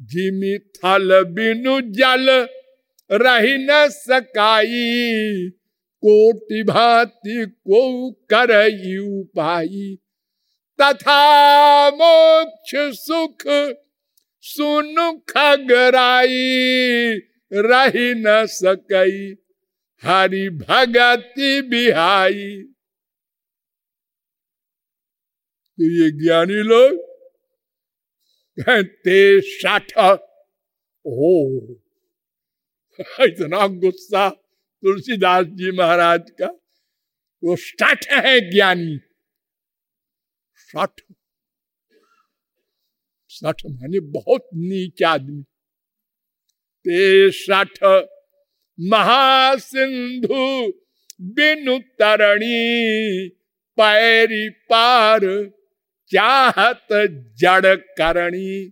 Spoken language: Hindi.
जिमी थल बिनु जल रही न सकाई। कोटि भांति को कर पाई। तथा मोक्ष सुख सुन खगराई, रही न सकई। हरि भगति बिहाई। तो ये ज्ञानी लोग ते साठ हो इतना गुस्सा तुलसीदास जी महाराज का। वो सठ है ज्ञानी। सठ सठ माने बहुत नीच आदमी। ते साठ महासिंधु बिनु तरणी, पैरी पार चाहत जड़ करणी।